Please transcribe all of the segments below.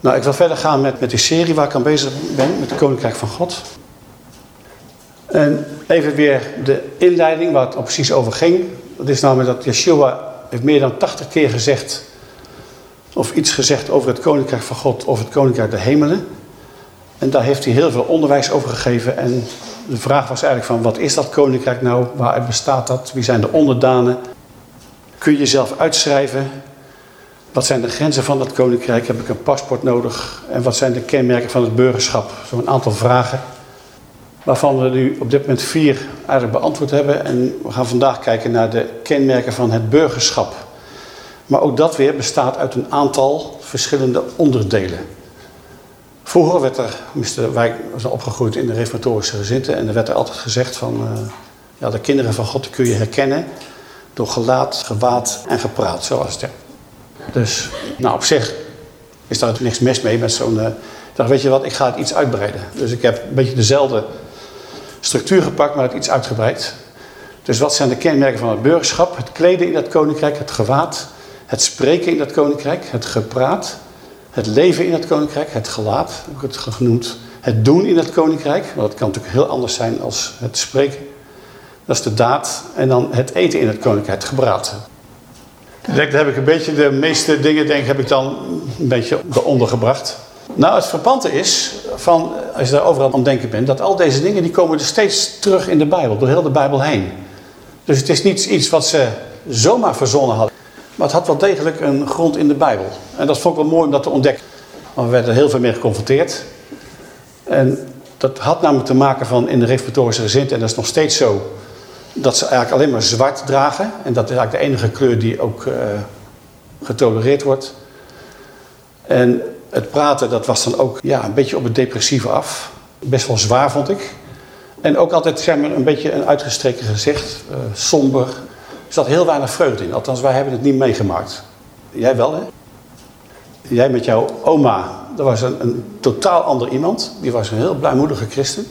Nou, ik wil verder gaan met, met die serie waar ik aan bezig ben, met het Koninkrijk van God. En even weer de inleiding waar het al precies over ging. Dat is namelijk dat Yeshua heeft meer dan 80 keer gezegd, of iets gezegd over het Koninkrijk van God of het Koninkrijk der Hemelen. En daar heeft hij heel veel onderwijs over gegeven. En de vraag was eigenlijk van, wat is dat Koninkrijk nou? Waaruit bestaat dat? Wie zijn de onderdanen? Kun je jezelf uitschrijven? Wat zijn de grenzen van dat koninkrijk? Heb ik een paspoort nodig? En wat zijn de kenmerken van het burgerschap? Zo'n aantal vragen. Waarvan we nu op dit moment vier eigenlijk beantwoord hebben. En we gaan vandaag kijken naar de kenmerken van het burgerschap. Maar ook dat weer bestaat uit een aantal verschillende onderdelen. Vroeger werd er, tenminste wij zijn opgegroeid in de reformatorische gezinten. En er werd er altijd gezegd van, uh, ja de kinderen van God kun je herkennen door gelaat, gewaad en gepraat, zoals het. Dus nou, op zich is daar niks mis mee met zo'n... Uh, dacht, weet je wat, ik ga het iets uitbreiden. Dus ik heb een beetje dezelfde structuur gepakt, maar het iets uitgebreid. Dus wat zijn de kenmerken van het burgerschap? Het kleden in dat koninkrijk, het gewaad, het spreken in dat koninkrijk, het gepraat, het leven in het koninkrijk, het gelaat, heb ik het genoemd. Het doen in het koninkrijk, want dat kan natuurlijk heel anders zijn als het spreken. Dat is de daad. En dan het eten in het koninkrijk, het gebraad. Daar heb ik een beetje de meeste dingen, denk heb ik dan een beetje eronder gebracht. Nou, het verpante is, van, als je daar overal aan denken bent, dat al deze dingen die komen dus steeds terug in de Bijbel, door heel de Bijbel heen. Dus het is niet iets wat ze zomaar verzonnen hadden. Maar het had wel degelijk een grond in de Bijbel. En dat vond ik wel mooi om dat te ontdekken. Want we werden heel veel mee geconfronteerd. En dat had namelijk te maken van in de reformatorische gezin, en dat is nog steeds zo, dat ze eigenlijk alleen maar zwart dragen. En dat is eigenlijk de enige kleur die ook uh, getolereerd wordt. En het praten, dat was dan ook ja, een beetje op het depressieve af. Best wel zwaar, vond ik. En ook altijd zeg een beetje een uitgestreken gezicht. Uh, somber. Er zat heel weinig vreugde in. Althans, wij hebben het niet meegemaakt. Jij wel, hè? Jij met jouw oma, dat was een, een totaal ander iemand. Die was een heel blijmoedige christen.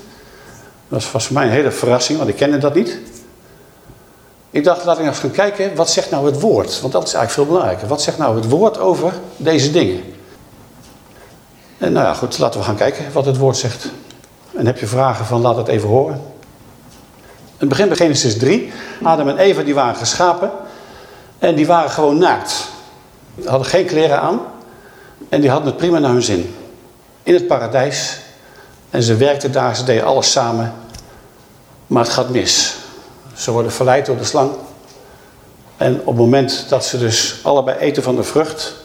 Dat was voor mij een hele verrassing, want ik kende dat niet. Ik dacht, laat ik eens gaan kijken, wat zegt nou het woord? Want dat is eigenlijk veel belangrijker. Wat zegt nou het woord over deze dingen? En nou ja, goed, laten we gaan kijken wat het woord zegt. En heb je vragen van, laat het even horen. Het begin bij Genesis 3. Adam en Eva die waren geschapen. En die waren gewoon naakt. Die hadden geen kleren aan. En die hadden het prima naar hun zin. In het paradijs. En ze werkten daar, ze deden alles samen. Maar het gaat mis. Ze worden verleid door de slang. En op het moment dat ze dus allebei eten van de vrucht,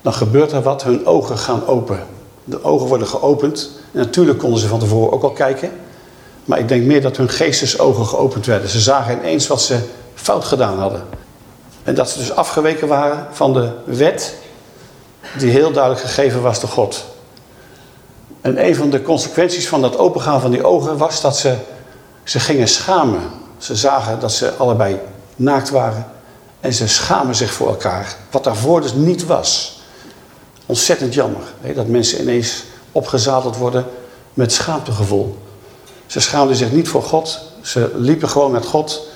dan gebeurt er wat. Hun ogen gaan open. De ogen worden geopend. En natuurlijk konden ze van tevoren ook al kijken. Maar ik denk meer dat hun geestesogen geopend werden. Ze zagen ineens wat ze fout gedaan hadden. En dat ze dus afgeweken waren van de wet die heel duidelijk gegeven was door God. En een van de consequenties van dat opengaan van die ogen was dat ze, ze gingen schamen. Ze zagen dat ze allebei naakt waren. En ze schamen zich voor elkaar. Wat daarvoor dus niet was. Ontzettend jammer. Hè, dat mensen ineens opgezadeld worden met schaamtegevoel. Ze schaamden zich niet voor God. Ze liepen gewoon met God.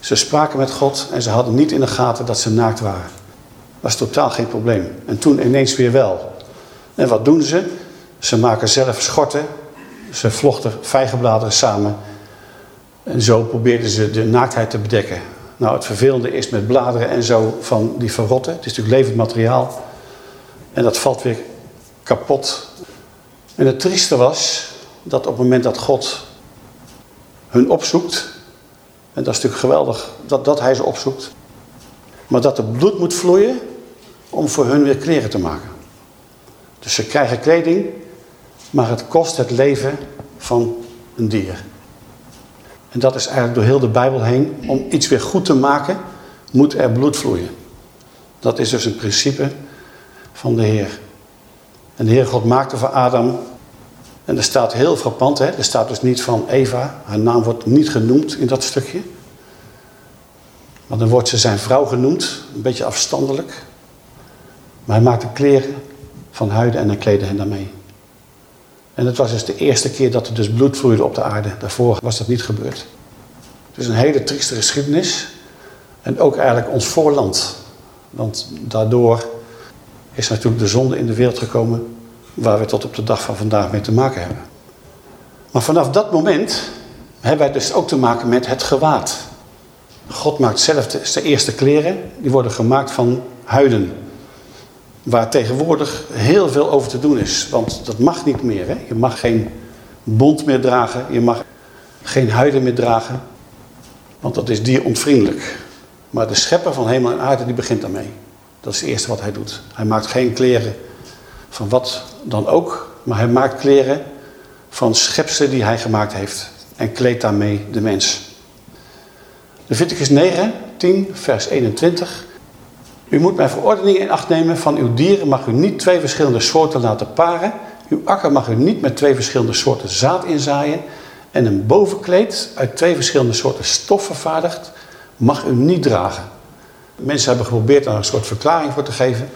Ze spraken met God. En ze hadden niet in de gaten dat ze naakt waren. Dat is totaal geen probleem. En toen ineens weer wel. En wat doen ze? Ze maken zelf schorten. Ze vlochten vijgenbladeren samen. En zo probeerden ze de naaktheid te bedekken. Nou, het vervelende is met bladeren en zo van die verrotten. Het is natuurlijk levend materiaal. En dat valt weer kapot. En het trieste was dat op het moment dat God hun opzoekt... en dat is natuurlijk geweldig dat, dat hij ze opzoekt... maar dat er bloed moet vloeien om voor hun weer kleren te maken. Dus ze krijgen kleding, maar het kost het leven van een dier. En dat is eigenlijk door heel de Bijbel heen. Om iets weer goed te maken, moet er bloed vloeien. Dat is dus een principe van de Heer. En de Heer God maakte van Adam... En er staat heel frappant, hè? er staat dus niet van Eva. Haar naam wordt niet genoemd in dat stukje. Maar dan wordt ze zijn vrouw genoemd, een beetje afstandelijk. Maar hij maakte kleren van huiden en hij kleedde hen daarmee. En het was dus de eerste keer dat er dus bloed vloeide op de aarde. Daarvoor was dat niet gebeurd. Het is een hele trieste geschiedenis. En ook eigenlijk ons voorland. Want daardoor is natuurlijk de zonde in de wereld gekomen. waar we tot op de dag van vandaag mee te maken hebben. Maar vanaf dat moment hebben wij dus ook te maken met het gewaad. God maakt zelf de, de eerste kleren, die worden gemaakt van huiden. Waar tegenwoordig heel veel over te doen is. Want dat mag niet meer. Hè? Je mag geen bont meer dragen. Je mag geen huiden meer dragen. Want dat is dierontvriendelijk. Maar de schepper van hemel en aarde die begint daarmee. Dat is het eerste wat hij doet. Hij maakt geen kleren van wat dan ook. Maar hij maakt kleren van schepselen die hij gemaakt heeft. En kleedt daarmee de mens. Leviticus 9, 10, vers 21. U moet mijn verordeningen in acht nemen. Van uw dieren mag u niet twee verschillende soorten laten paren. Uw akker mag u niet met twee verschillende soorten zaad inzaaien. En een bovenkleed uit twee verschillende soorten stof vervaardigd mag u niet dragen. Mensen hebben geprobeerd daar een soort verklaring voor te geven.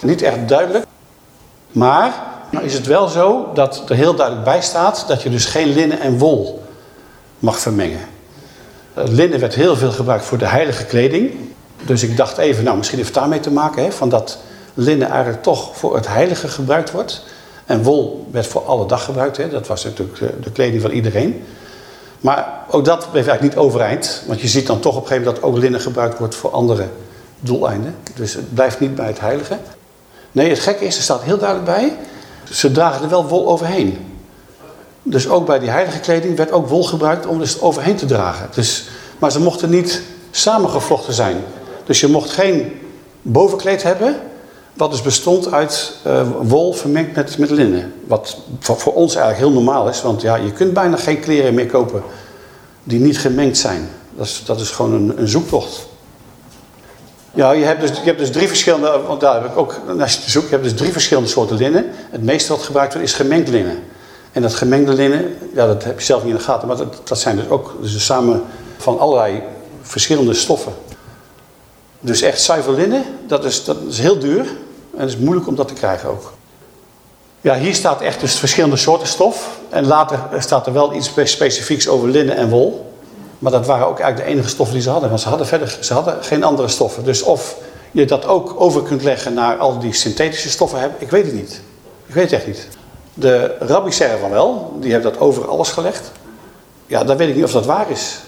Niet echt duidelijk. Maar nou is het wel zo dat er heel duidelijk bij staat dat je dus geen linnen en wol mag vermengen. Linnen werd heel veel gebruikt voor de heilige kleding. Dus ik dacht even, nou misschien heeft het daarmee te maken, hè, van dat linnen eigenlijk toch voor het heilige gebruikt wordt. En wol werd voor alle dag gebruikt, hè. dat was natuurlijk de kleding van iedereen. Maar ook dat bleef eigenlijk niet overeind, want je ziet dan toch op een gegeven moment dat ook linnen gebruikt wordt voor andere doeleinden. Dus het blijft niet bij het heilige. Nee, het gekke is, er staat heel duidelijk bij, ze dragen er wel wol overheen. Dus ook bij die heilige kleding werd ook wol gebruikt om dus overheen te dragen. Dus, maar ze mochten niet samengevlochten zijn. Dus je mocht geen bovenkleed hebben, wat dus bestond uit uh, wol vermengd met, met linnen. Wat voor, voor, ons eigenlijk heel normaal is, want ja, je kunt bijna geen kleren meer kopen die niet gemengd zijn. Dat is, dat is gewoon een, een zoektocht. Ja, je hebt, dus, je hebt dus drie verschillende, want daar heb ik ook, als je zoekt, je hebt dus drie verschillende soorten linnen. Het meeste wat gebruikt wordt is gemengd linnen. En dat gemengde linnen, ja, dat heb je zelf niet in de gaten, maar dat, dat zijn dus ook dus samen van allerlei verschillende stoffen. Dus echt zuiver linnen, dat is, dat is heel duur en is moeilijk om dat te krijgen ook. Ja, hier staat echt dus verschillende soorten stof. En later staat er wel iets specifieks over linnen en wol. Maar dat waren ook eigenlijk de enige stoffen die ze hadden. Want ze hadden verder ze hadden geen andere stoffen. Dus of je dat ook over kunt leggen naar al die synthetische stoffen ik weet het niet. Ik weet het echt niet. De zeggen van wel, die hebben dat over alles gelegd. Ja, dan weet ik niet of dat waar is.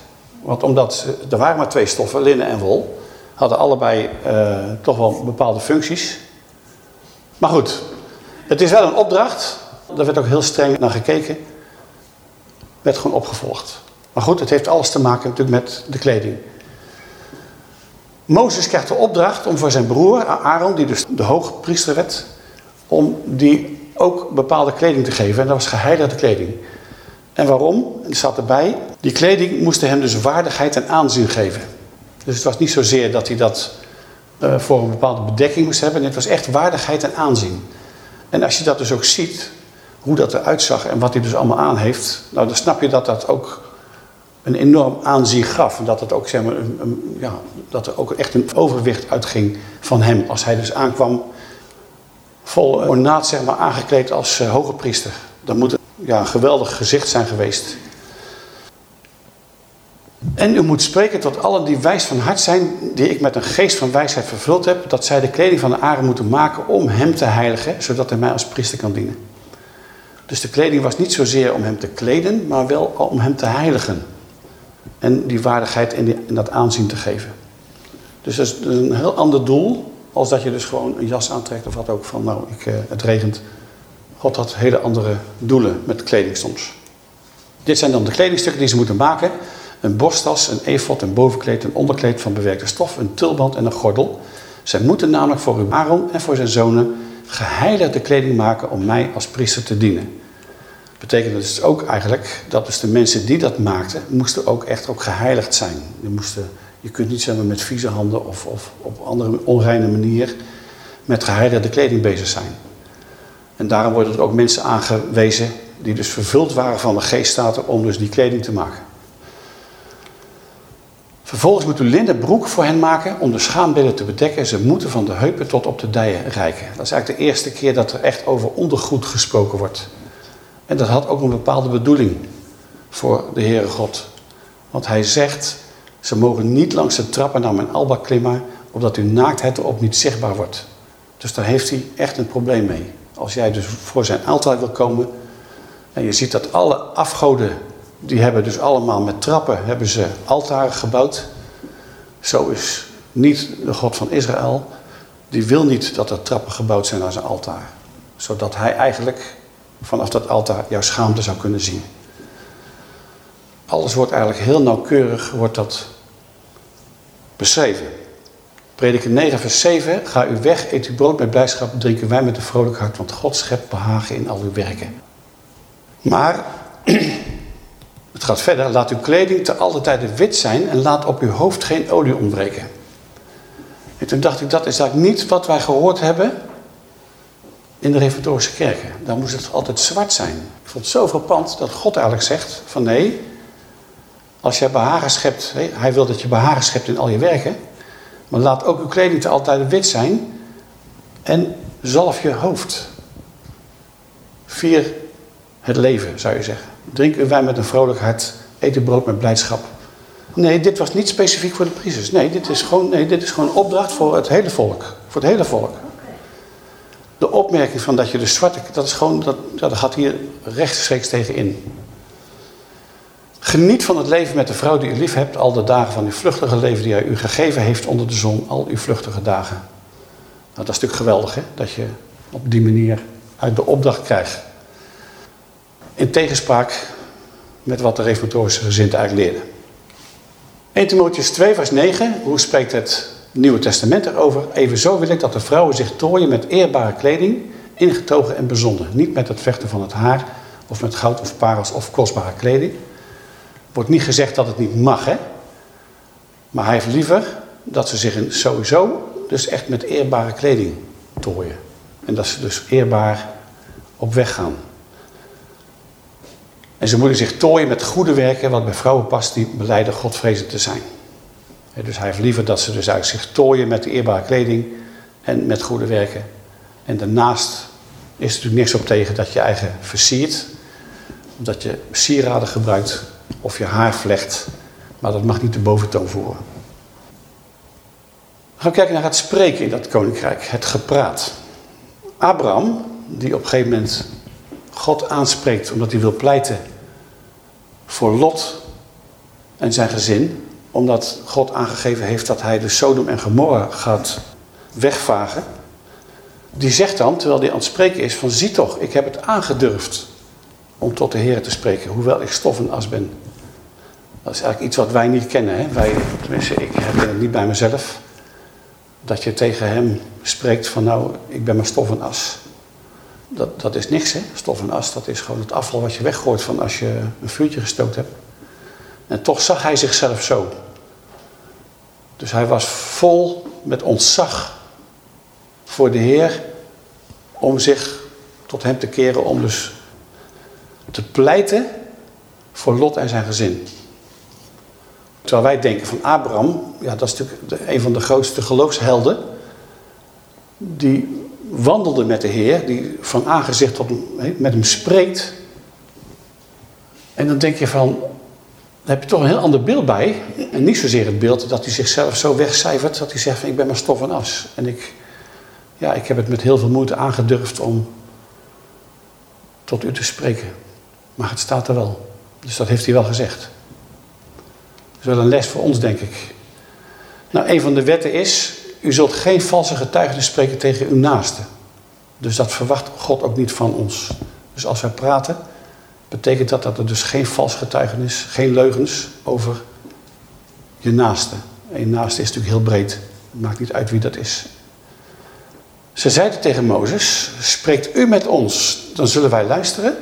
Want omdat er waren maar twee stoffen, linnen en wol, hadden allebei uh, toch wel bepaalde functies. Maar goed, het is wel een opdracht. Daar werd ook heel streng naar gekeken. Werd gewoon opgevolgd. Maar goed, het heeft alles te maken natuurlijk met de kleding. Mozes krijgt de opdracht om voor zijn broer Aaron, die dus de hoge priester werd, om die ook bepaalde kleding te geven. En dat was geheiligde kleding. En waarom? Er staat erbij, die kleding moest hem dus waardigheid en aanzien geven. Dus het was niet zozeer dat hij dat uh, voor een bepaalde bedekking moest hebben. Het was echt waardigheid en aanzien. En als je dat dus ook ziet, hoe dat eruit zag en wat hij dus allemaal aan heeft, nou dan snap je dat dat ook een enorm aanzien gaf. En dat, het ook, zeg maar, een, ja, dat er ook echt een overwicht uitging van hem. Als hij dus aankwam vol ornaat zeg maar, aangekleed als uh, hoge priester. Dat moet een, ja, geweldig gezicht zijn geweest. En u moet spreken tot allen die wijs van hart zijn, die ik met een geest van wijsheid vervuld heb, dat zij de kleding van de aarde moeten maken om hem te heiligen, zodat hij mij als priester kan dienen. Dus de kleding was niet zozeer om hem te kleden, maar wel om hem te heiligen. En die waardigheid en dat aanzien te geven. Dus dat is een heel ander doel, als dat je dus gewoon een jas aantrekt of wat ook van, nou, ik, eh, het regent. God had hele andere doelen met kleding soms. Dit zijn dan de kledingstukken die ze moeten maken. Een borsttas, een efot, een bovenkleed, een onderkleed van bewerkte stof, een tulband en een gordel. Zij moeten namelijk voor uw Aaron en voor zijn zonen geheiligde kleding maken om mij als priester te dienen. Betekent dus ook eigenlijk dat dus de mensen die dat maakten, moesten ook echt ook geheiligd zijn. Je, moesten, je kunt niet zeggen met vieze handen of, of op andere onreine manier met geheiligde kleding bezig zijn. En daarom worden er ook mensen aangewezen die dus vervuld waren van de geeststaten om dus die kleding te maken. Vervolgens moet u linnen broek voor hen maken om de schaambillen te bedekken. Ze moeten van de heupen tot op de dijen reiken. Dat is eigenlijk de eerste keer dat er echt over ondergoed gesproken wordt. En dat had ook een bepaalde bedoeling voor de Heere God. Want hij zegt, ze mogen niet langs de trappen naar mijn alba klimmen, opdat uw naaktheid erop niet zichtbaar wordt. Dus daar heeft hij echt een probleem mee. Als jij dus voor zijn altaar wil komen en je ziet dat alle afgoden, die hebben dus allemaal met trappen, hebben ze altaren gebouwd. Zo is niet de God van Israël, die wil niet dat er trappen gebouwd zijn aan zijn altaar. Zodat hij eigenlijk vanaf dat altaar jouw schaamte zou kunnen zien. Alles wordt eigenlijk heel nauwkeurig wordt dat beschreven. Prediker 9 vers 7. Ga u weg, eet uw brood met blijdschap, drinken wij met een vrolijk hart, want God schept behagen in al uw werken. Maar, het gaat verder, laat uw kleding te alle tijden wit zijn en laat op uw hoofd geen olie ontbreken. En toen dacht ik, dat is eigenlijk niet wat wij gehoord hebben in de reformatorische kerken. Dan moest het altijd zwart zijn. Ik vond het zo frappant dat God eigenlijk zegt van nee, als jij behagen schept, hij wil dat je behagen schept in al je werken, maar laat ook uw kleding te altijd wit zijn en zalf je hoofd. Vier het leven, zou je zeggen. Drink uw wijn met een vrolijk hart, eet uw brood met blijdschap. Nee, dit was niet specifiek voor de priesters. Nee, dit is gewoon, nee, dit is gewoon een opdracht voor het hele volk. Voor het hele volk. De opmerking van dat je de zwarte, dat is gewoon, dat, dat gaat hier rechtstreeks tegen in. Geniet van het leven met de vrouw die u lief hebt, al de dagen van uw vluchtige leven die hij u gegeven heeft onder de zon, al uw vluchtige dagen. Nou, dat is natuurlijk geweldig, hè? dat je op die manier uit de opdracht krijgt. In tegenspraak met wat de reformatorische gezin eigenlijk leerden. 1 Timotheus 2 vers 9, hoe spreekt het Nieuwe Testament erover? Evenzo wil ik dat de vrouwen zich tooien met eerbare kleding, ingetogen en bezonden. Niet met het vechten van het haar, of met goud of parels of kostbare kleding wordt niet gezegd dat het niet mag, hè? Maar hij heeft liever dat ze zich sowieso dus echt met eerbare kleding tooien. En dat ze dus eerbaar op weg gaan. En ze moeten zich tooien met goede werken, wat bij vrouwen past die beleiden Godvrezend te zijn. Dus hij heeft liever dat ze dus eigenlijk zich tooien met de eerbare kleding en met goede werken. En daarnaast is er natuurlijk niks op tegen dat je eigen versiert. Dat je sieraden gebruikt of je haar vlecht. Maar dat mag niet de boventoon voeren. We gaan kijken naar het spreken in dat koninkrijk. Het gepraat. Abraham, die op een gegeven moment God aanspreekt omdat hij wil pleiten voor Lot en zijn gezin. Omdat God aangegeven heeft dat hij de Sodom en Gomorra gaat wegvagen. Die zegt dan, terwijl hij aan het spreken is, van zie toch, ik heb het aangedurfd om tot de Heer te spreken, hoewel ik stof en as ben. Dat is eigenlijk iets wat wij niet kennen. Hè? Wij, tenminste, ik heb het niet bij mezelf. Dat je tegen hem spreekt van nou, ik ben maar stof en as. Dat, dat is niks, hè? stof en as. Dat is gewoon het afval wat je weggooit van als je een vuurtje gestookt hebt. En toch zag hij zichzelf zo. Dus hij was vol met ontzag voor de Heer om zich tot hem te keren, om dus te pleiten voor Lot en zijn gezin. Terwijl wij denken van Abraham, ja, dat is natuurlijk een van de grootste geloofshelden. Die wandelde met de Heer, die van aangezicht tot met hem spreekt. En dan denk je van, dan heb je toch een heel ander beeld bij. En niet zozeer het beeld dat hij zichzelf zo wegcijfert dat hij zegt van ik ben maar stof en as. En ik, ja, ik heb het met heel veel moeite aangedurfd om tot u te spreken. Maar het staat er wel. Dus dat heeft hij wel gezegd. Dat is wel een les voor ons, denk ik. Nou, een van de wetten is, u zult geen valse getuigenis spreken tegen uw naaste. Dus dat verwacht God ook niet van ons. Dus als wij praten, betekent dat dat er dus geen vals getuigenis, geen leugens over je naaste. En naaste is natuurlijk heel breed. Maakt niet uit wie dat is. Ze zeiden tegen Mozes, spreekt u met ons, dan zullen wij luisteren.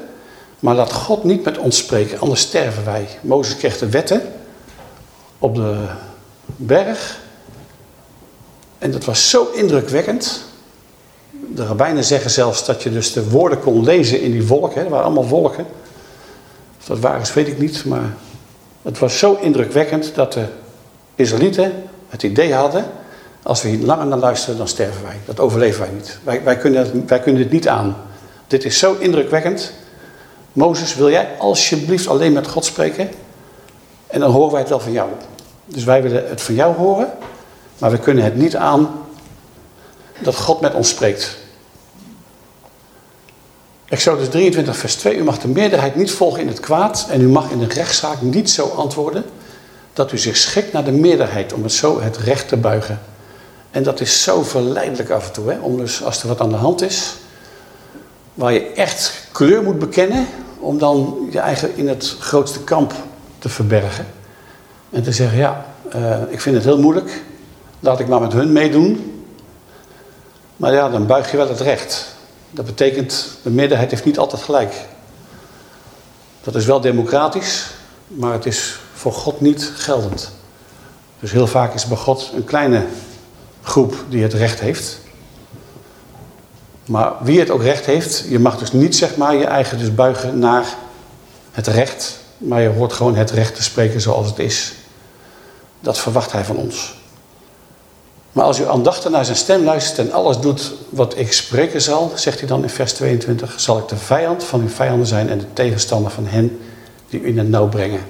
Maar laat God niet met ons spreken, anders sterven wij. Mozes kreeg de wetten op de berg. En dat was zo indrukwekkend. De rabbijnen zeggen zelfs dat je dus de woorden kon lezen in die wolken. Er waren allemaal wolken. Of dat waar is, weet ik niet. Maar het was zo indrukwekkend dat de Israëlieten het idee hadden... als we hier langer naar luisteren, dan sterven wij. Dat overleven wij niet. Wij, wij, kunnen, wij kunnen dit niet aan. Dit is zo indrukwekkend. Mozes, wil jij alsjeblieft alleen met God spreken? En dan horen wij het wel van jou. Dus wij willen het van jou horen, maar we kunnen het niet aan dat God met ons spreekt. Exodus 23, vers 2. U mag de meerderheid niet volgen in het kwaad en u mag in de rechtszaak niet zo antwoorden dat u zich schikt naar de meerderheid om het zo het recht te buigen. En dat is zo verleidelijk af en toe, hè? om dus als er wat aan de hand is, waar je echt kleur moet bekennen, om dan je eigen in het grootste kamp te verbergen. En te zeggen, ja, uh, ik vind het heel moeilijk, laat ik maar met hun meedoen. Maar ja, dan buig je wel het recht. Dat betekent, de meerderheid heeft niet altijd gelijk. Dat is wel democratisch, maar het is voor God niet geldend. Dus heel vaak is bij God een kleine groep die het recht heeft. Maar wie het ook recht heeft, je mag dus niet zeg maar je eigen dus buigen naar het recht. Maar je hoort gewoon het recht te spreken zoals het is. Dat verwacht hij van ons. Maar als u aandachtig naar zijn stem luistert en alles doet wat ik spreken zal, zegt hij dan in vers 22, zal ik de vijand van uw vijanden zijn en de tegenstander van hen die u in het nauw brengen.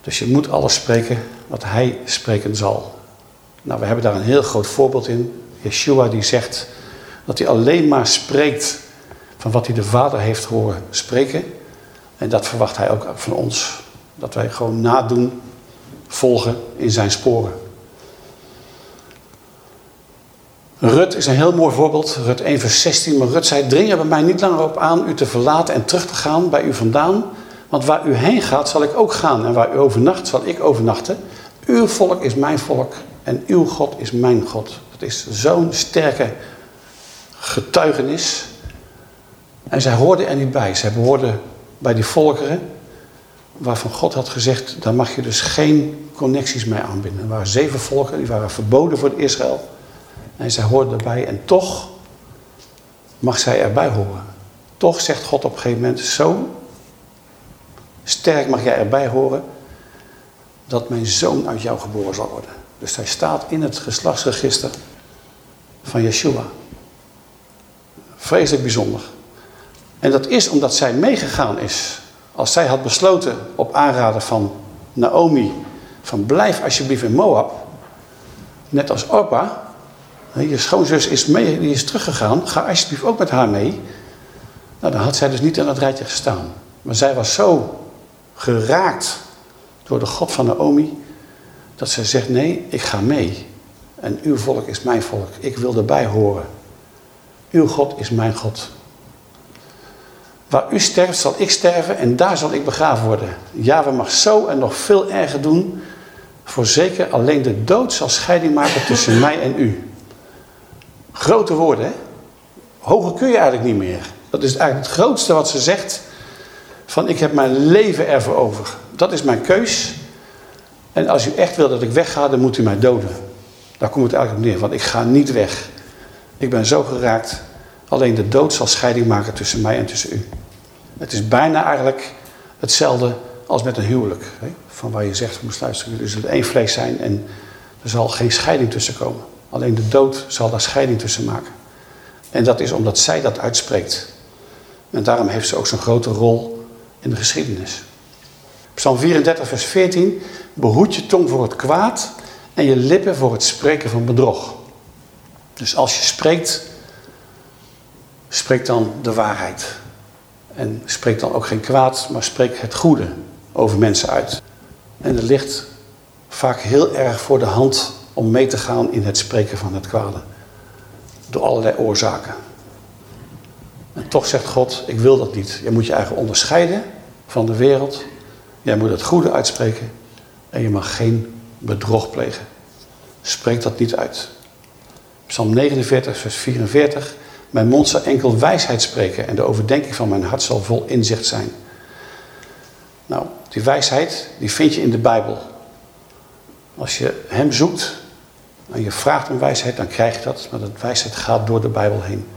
Dus je moet alles spreken wat hij spreken zal. Nou, we hebben daar een heel groot voorbeeld in. Yeshua die zegt dat hij alleen maar spreekt van wat hij de Vader heeft horen spreken. En dat verwacht hij ook van ons. Dat wij gewoon nadoen, volgen in zijn sporen. Rut is een heel mooi voorbeeld. Rut 1 vers 16. Maar Rut zei, dring er bij mij niet langer op aan u te verlaten en terug te gaan bij u vandaan. Want waar u heen gaat, zal ik ook gaan. En waar u overnacht, zal ik overnachten. Uw volk is mijn volk en uw God is mijn God. Het is zo'n sterke getuigenis. En zij hoorden er niet bij. Zij behoorden bij die volkeren waarvan God had gezegd, daar mag je dus geen connecties mee aanbinden. Er waren zeven volken, die waren verboden voor Israël. En zij hoorden erbij en toch mag zij erbij horen. Toch zegt God op een gegeven moment, zo sterk mag jij erbij horen, dat mijn zoon uit jou geboren zal worden. Dus hij staat in het geslachtsregister van Yeshua. Vreselijk bijzonder. En dat is omdat zij meegegaan is. Als zij had besloten op aanraden van Naomi, van blijf alsjeblieft in Moab, net als opa, je schoonzus is, mee, die is teruggegaan, ga alsjeblieft ook met haar mee. Nou, dan had zij dus niet in dat rijtje gestaan. Maar zij was zo geraakt door de God van Naomi, dat zij zegt, nee, ik ga mee. En uw volk is mijn volk. Ik wil erbij horen. Uw God is mijn God. Waar u sterft, zal ik sterven en daar zal ik begraven worden. Ja, we mag zo en nog veel erger doen. Voorzeker alleen de dood zal scheiding maken tussen mij en u. Grote woorden, hè? Hoger kun je eigenlijk niet meer. Dat is eigenlijk het grootste wat ze zegt. Van ik heb mijn leven ervoor over. Dat is mijn keus. En als u echt wil dat ik wegga, dan moet u mij doden. Daar komt het eigenlijk op neer. Want ik ga niet weg. Ik ben zo geraakt. Alleen de dood zal scheiding maken tussen mij en tussen u. Het is bijna eigenlijk hetzelfde als met een huwelijk. Hè? Van waar je zegt, moest luisteren, jullie zullen één vlees zijn en er zal geen scheiding tussen komen. Alleen de dood zal daar scheiding tussen maken. En dat is omdat zij dat uitspreekt. En daarom heeft ze ook zo'n grote rol in de geschiedenis. Psalm 34, vers 14. Behoed je tong voor het kwaad en je lippen voor het spreken van bedrog. Dus als je spreekt, spreek dan de waarheid. En spreek dan ook geen kwaad, maar spreek het goede over mensen uit. En het ligt vaak heel erg voor de hand om mee te gaan in het spreken van het kwade. Door allerlei oorzaken. En toch zegt God, ik wil dat niet. Je moet je eigen onderscheiden van de wereld. Jij moet het goede uitspreken. En je mag geen bedrog plegen. Spreek dat niet uit. Psalm 49, vers 44. Mijn mond zal enkel wijsheid spreken en de overdenking van mijn hart zal vol inzicht zijn. Nou, die wijsheid, die vind je in de Bijbel. Als je hem zoekt en je vraagt om wijsheid, dan krijg je dat. Maar dat wijsheid gaat door de Bijbel heen.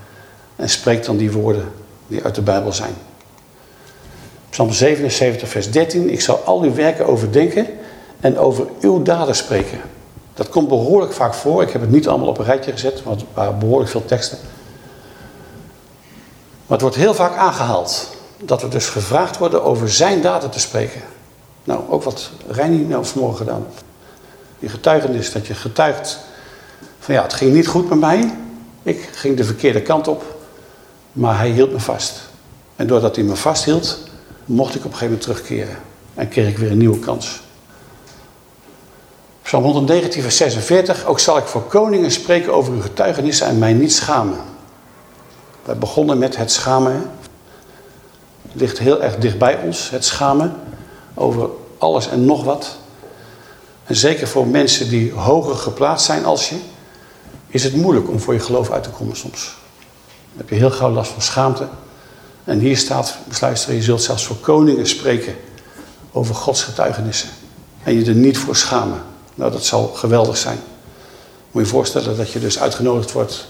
En spreekt dan die woorden die uit de Bijbel zijn. Psalm 77, vers 13. Ik zal al uw werken overdenken en over uw daden spreken. Dat komt behoorlijk vaak voor. Ik heb het niet allemaal op een rijtje gezet, want er waren behoorlijk veel teksten. Maar het wordt heel vaak aangehaald. Dat we dus gevraagd worden over zijn daden te spreken. Nou, ook wat Reini nou vanmorgen gedaan. Die getuigenis, dat je getuigt van ja, het ging niet goed met mij. Ik ging de verkeerde kant op. Maar hij hield me vast. En doordat hij me vasthield, mocht ik op een gegeven moment terugkeren. En kreeg ik weer een nieuwe kans. Psalm 119, vers 46. Ook zal ik voor koningen spreken over uw getuigenissen en mij niet schamen. We begonnen met het schamen. Het ligt heel erg dicht bij ons, het schamen. Over alles en nog wat. En zeker voor mensen die hoger geplaatst zijn als je, is het moeilijk om voor je geloof uit te komen soms. Dan heb je heel gauw last van schaamte. En hier staat, besluister, je zult zelfs voor koningen spreken over Gods getuigenissen. En je er niet voor schamen. Nou, dat zal geweldig zijn. Moet je voorstellen dat je dus uitgenodigd wordt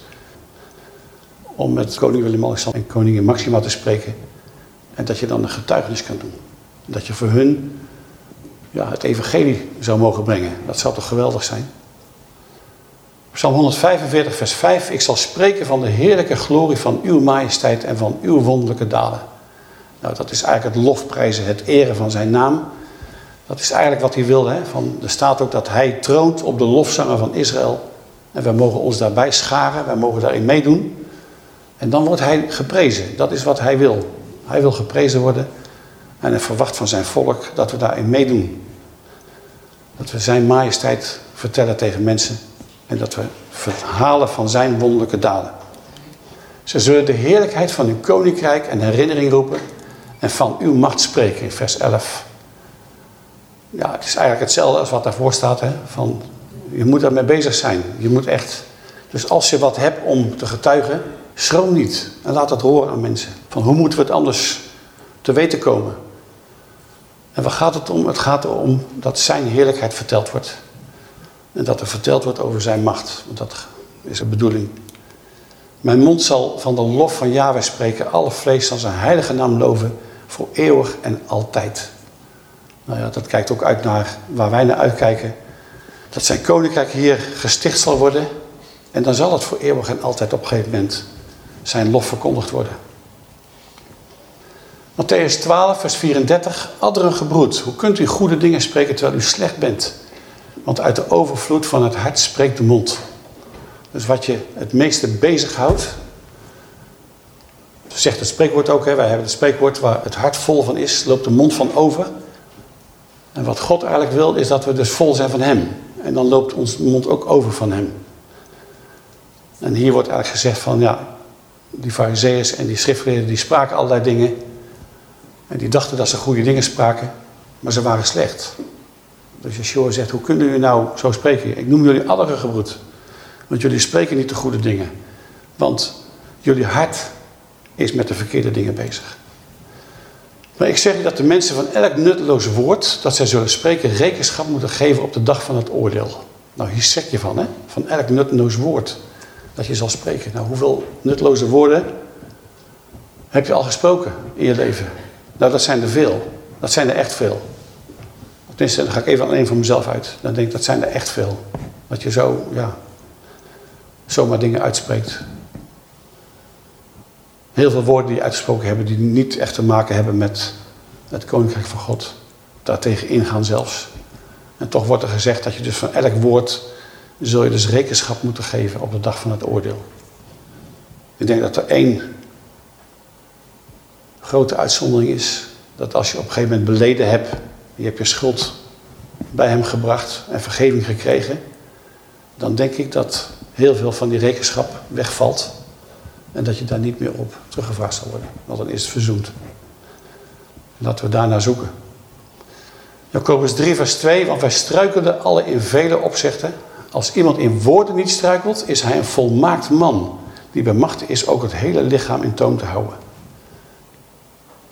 om met koning Willem-Alexander en koningin Maxima te spreken. En dat je dan een getuigenis kan doen. Dat je voor hun ja, het evangelie zou mogen brengen. Dat zou toch geweldig zijn? Psalm 145, vers 5. Ik zal spreken van de heerlijke glorie van uw majesteit en van uw wonderlijke daden. Nou, dat is eigenlijk het lofprijzen, het eren van zijn naam. Dat is eigenlijk wat hij wilde. Hè? Er staat ook dat hij troont op de lofzanger van Israël. En wij mogen ons daarbij scharen, wij mogen daarin meedoen. En dan wordt hij geprezen. Dat is wat hij wil. Hij wil geprezen worden. En hij verwacht van zijn volk dat we daarin meedoen. Dat we zijn majesteit vertellen tegen mensen. En dat we verhalen van zijn wonderlijke daden. Ze zullen de heerlijkheid van uw koninkrijk en herinnering roepen. En van uw macht spreken in vers 11. Ja, het is eigenlijk hetzelfde als wat daarvoor staat. Hè? Van, je moet ermee bezig zijn. Je moet echt... Dus als je wat hebt om te getuigen, schroom niet. En laat dat horen aan mensen. Van hoe moeten we het anders te weten komen? En waar gaat het om? Het gaat erom dat zijn heerlijkheid verteld wordt. En dat er verteld wordt over zijn macht. Want dat is de bedoeling. Mijn mond zal van de lof van Yahweh spreken. Alle vlees zal zijn heilige naam loven. Voor eeuwig en altijd. Nou ja, dat kijkt ook uit naar waar wij naar uitkijken. Dat zijn koninkrijk hier gesticht zal worden. En dan zal het voor eeuwig en altijd op een gegeven moment zijn lof verkondigd worden. Matthäus 12, vers 34. Adderen gebroed. Hoe kunt u goede dingen spreken terwijl u slecht bent? Want uit de overvloed van het hart spreekt de mond. Dus wat je het meeste bezighoudt. Zegt het spreekwoord ook, hè? wij hebben het spreekwoord waar het hart vol van is, loopt de mond van over. En wat God eigenlijk wil, is dat we dus vol zijn van Hem. En dan loopt ons mond ook over van Hem. En hier wordt eigenlijk gezegd van, ja, die fariseeërs en die schriftgeleerden, die spraken allerlei dingen. En die dachten dat ze goede dingen spraken, maar ze waren slecht. Dus Yeshua zegt, hoe kunnen jullie nou zo spreken? Ik noem jullie gebroed. Want jullie spreken niet de goede dingen. Want jullie hart is met de verkeerde dingen bezig. Maar ik zeg dat de mensen van elk nutteloos woord dat zij zullen spreken rekenschap moeten geven op de dag van het oordeel. Nou, hier zeg je van, hè? Van elk nutteloos woord dat je zal spreken. Nou, hoeveel nutteloze woorden heb je al gesproken in je leven? Nou, dat zijn er veel. Dat zijn er echt veel. Tenminste, dan ga ik even alleen van mezelf uit. Dan denk ik, dat zijn er echt veel. Dat je zo, ja, zomaar dingen uitspreekt. Heel veel woorden die uitgesproken hebben, die niet echt te maken hebben met het koninkrijk van God. Daartegen ingaan zelfs. En toch wordt er gezegd dat je dus van elk woord zul je dus rekenschap moeten geven op de dag van het oordeel. Ik denk dat er één grote uitzondering is. Dat als je op een gegeven moment beleden hebt, je hebt je schuld bij hem gebracht en vergeving gekregen. Dan denk ik dat heel veel van die rekenschap wegvalt. En dat je daar niet meer op teruggevraagd zal worden. Want dan is het verzoend. Laten we daarnaar zoeken. Jacobus 3 vers 2. Want wij struikelden alle in vele opzichten. Als iemand in woorden niet struikelt, is hij een volmaakt man. Die bij macht is ook het hele lichaam in toom te houden.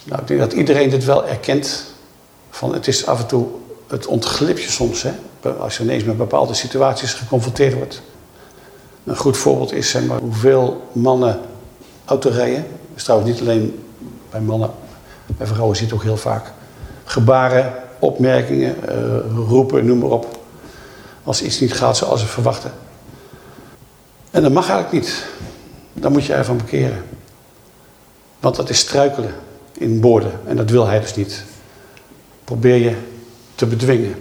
Nou, ik denk dat iedereen dit wel erkent. Van het is af en toe, het ontglipt je soms. Hè? Als je ineens met bepaalde situaties geconfronteerd wordt. Een goed voorbeeld is zeg maar, hoeveel mannen autorijden. Dat is trouwens niet alleen bij mannen, bij vrouwen je het ook heel vaak. Gebaren, opmerkingen, uh, roepen, noem maar op. Als iets niet gaat zoals ze verwachten. En dat mag eigenlijk niet. Dan moet je ervan bekeren. Want dat is struikelen in woorden. En dat wil hij dus niet. Probeer je te bedwingen.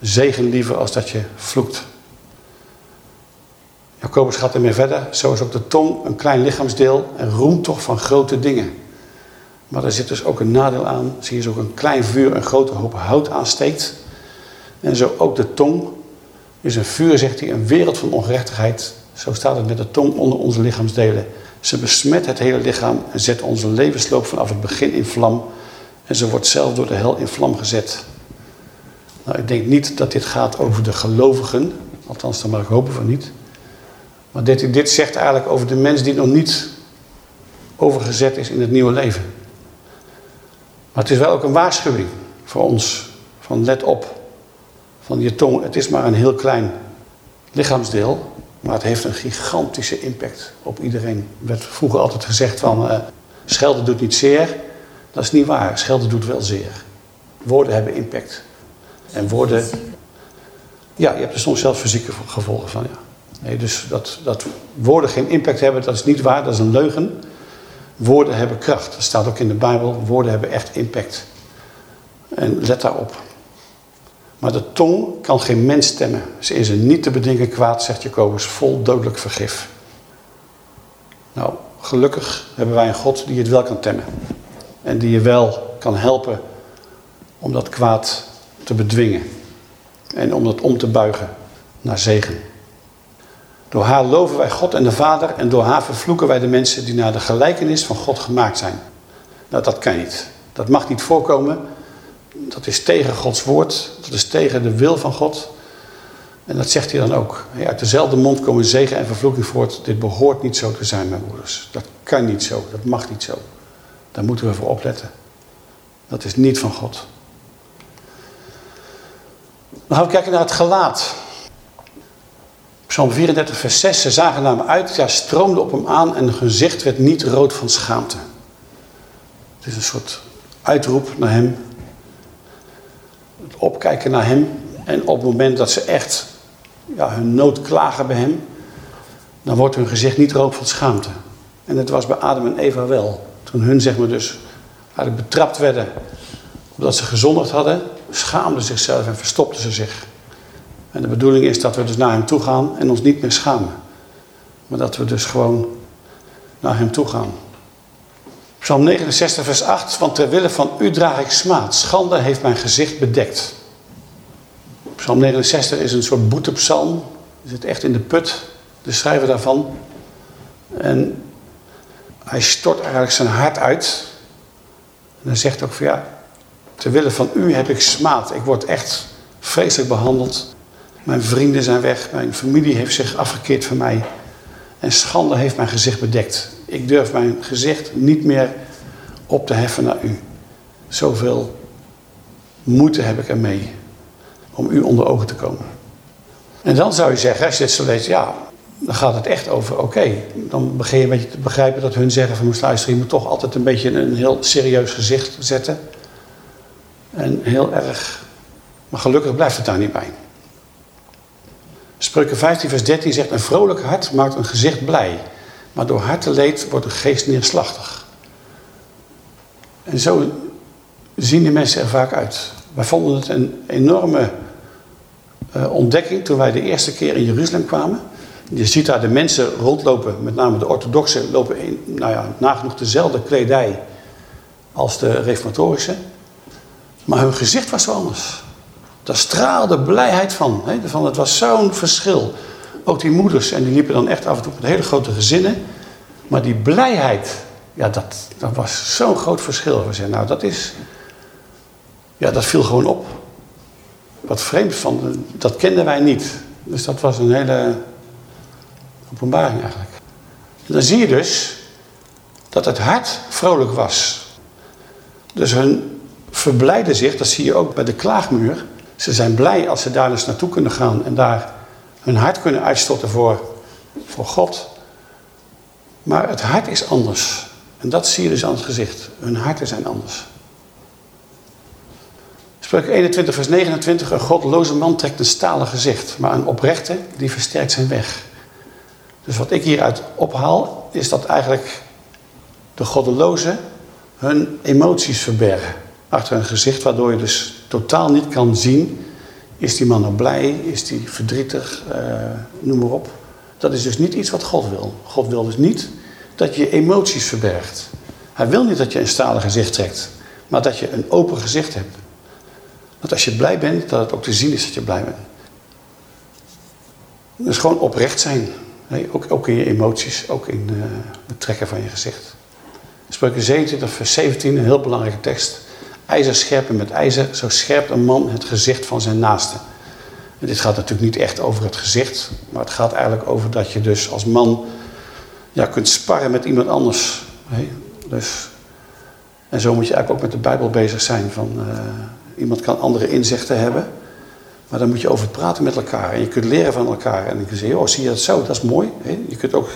Zegen liever als dat je vloekt. Jacobus gaat ermee verder. Zo is ook de tong een klein lichaamsdeel en roemt toch van grote dingen. Maar er zit dus ook een nadeel aan. Zie je zo ook een klein vuur een grote hoop hout aansteekt. En zo ook de tong is een vuur, zegt hij, een wereld van ongerechtigheid. Zo staat het met de tong onder onze lichaamsdelen. Ze besmet het hele lichaam en zet onze levensloop vanaf het begin in vlam. En ze wordt zelf door de hel in vlam gezet. Nou, ik denk niet dat dit gaat over de gelovigen. Althans, daar mag ik hopen van niet. Maar dit, dit zegt eigenlijk over de mens die nog niet overgezet is in het nieuwe leven. Maar het is wel ook een waarschuwing voor ons. Van let op. Van je tong, het is maar een heel klein lichaamsdeel. Maar het heeft een gigantische impact op iedereen. Er werd vroeger altijd gezegd van... Uh, schelden doet niet zeer. Dat is niet waar. Schelden doet wel zeer. Woorden hebben impact. En woorden... Ja, je hebt er soms zelfs fysieke gevolgen van, ja. Nee, dus dat, dat woorden geen impact hebben, dat is niet waar. Dat is een leugen. Woorden hebben kracht. Dat staat ook in de Bijbel. Woorden hebben echt impact. En let daarop. Maar de tong kan geen mens stemmen. Ze is een niet te bedingen kwaad, zegt Jacobus, vol dodelijk vergif. Nou, gelukkig hebben wij een God die het wel kan temmen. En die je wel kan helpen om dat kwaad te bedwingen. En om dat om te buigen naar zegen. Door haar loven wij God en de Vader en door haar vervloeken wij de mensen die naar de gelijkenis van God gemaakt zijn. Nou, dat kan niet. Dat mag niet voorkomen. Dat is tegen Gods woord. Dat is tegen de wil van God. En dat zegt hij dan ook. Uit dezelfde mond komen zegen en vervloeking voort. Dit behoort niet zo te zijn, mijn broeders. Dat kan niet zo. Dat mag niet zo. Daar moeten we voor opletten. Dat is niet van God. Dan gaan we kijken naar het gelaat. Psalm 34, vers 6. Ze zagen naar hem uit, ja, stroomde op hem aan en hun gezicht werd niet rood van schaamte. Het is een soort uitroep naar hem. Het opkijken naar hem. En op het moment dat ze echt ja, hun nood klagen bij hem, dan wordt hun gezicht niet rood van schaamte. En het was bij Adam en Eva wel. Toen hun zeg maar dus eigenlijk betrapt werden omdat ze gezondigd hadden, schaamden zichzelf en verstopten ze zich. En de bedoeling is dat we dus naar hem toe gaan en ons niet meer schamen. Maar dat we dus gewoon naar hem toe gaan. Psalm 69 vers 8. Want ter wille van u draag ik smaad. Schande heeft mijn gezicht bedekt. Psalm 69 is een soort boetepsalm. Je zit echt in de put. De schrijver daarvan. En hij stort eigenlijk zijn hart uit. En hij zegt ook van ja, ter wille van u heb ik smaad. Ik word echt vreselijk behandeld. Mijn vrienden zijn weg, mijn familie heeft zich afgekeerd van mij. En schande heeft mijn gezicht bedekt. Ik durf mijn gezicht niet meer op te heffen naar u. Zoveel moeite heb ik ermee om u onder ogen te komen. En dan zou je zeggen, als je dit zo leest, ja, dan gaat het echt over, oké. Dan begin je een beetje te begrijpen dat hun zeggen van, moest luisteren, je moet toch altijd een beetje een heel serieus gezicht zetten. En heel erg, maar gelukkig blijft het daar niet bij. Spreuken 15 vers 13 zegt, een vrolijk hart maakt een gezicht blij. Maar door harteleed wordt een geest neerslachtig. En zo zien de mensen er vaak uit. Wij vonden het een enorme uh, ontdekking toen wij de eerste keer in Jeruzalem kwamen. Je ziet daar de mensen rondlopen, met name de orthodoxen, lopen in, nou ja, nagenoeg dezelfde kledij als de reformatorische. Maar hun gezicht was zo anders. Daar straalde blijheid van. Hè? van het was zo'n verschil. Ook die moeders, en die liepen dan echt af en toe met hele grote gezinnen. Maar die blijheid, ja, dat, dat was zo'n groot verschil. We zeiden, nou, dat is... Ja, dat viel gewoon op. Wat vreemd van, dat kenden wij niet. Dus dat was een hele openbaring eigenlijk. En dan zie je dus dat het hart vrolijk was. Dus hun verblijden zich, dat zie je ook bij de klaagmuur. Ze zijn blij als ze daar dus naartoe kunnen gaan en daar hun hart kunnen uitstorten voor, voor God. Maar het hart is anders. En dat zie je dus aan het gezicht. Hun harten zijn anders. Spreuk 21 vers 29. Een godloze man trekt een stalen gezicht. Maar een oprechte die versterkt zijn weg. Dus wat ik hieruit ophaal is dat eigenlijk de goddelozen hun emoties verbergen achter een gezicht, waardoor je dus totaal niet kan zien, is die man nou blij, is die verdrietig, uh, noem maar op. Dat is dus niet iets wat God wil. God wil dus niet dat je je emoties verbergt. Hij wil niet dat je een stalen gezicht trekt, maar dat je een open gezicht hebt. Dat als je blij bent, dat het ook te zien is dat je blij bent. Dus gewoon oprecht zijn. Ook, ook in je emoties, ook in uh, het trekken van je gezicht. Spreuken 27, vers 17, een heel belangrijke tekst. IJzer scherpen met ijzer, zo scherpt een man het gezicht van zijn naaste. En dit gaat natuurlijk niet echt over het gezicht, maar het gaat eigenlijk over dat je dus als man ja, kunt sparren met iemand anders. Dus, en zo moet je eigenlijk ook met de Bijbel bezig zijn. Van, uh, iemand kan andere inzichten hebben, maar dan moet je over praten met elkaar. En je kunt leren van elkaar. En dan kun je zeggen, oh, zie je dat zo? Dat is mooi. Je kunt ook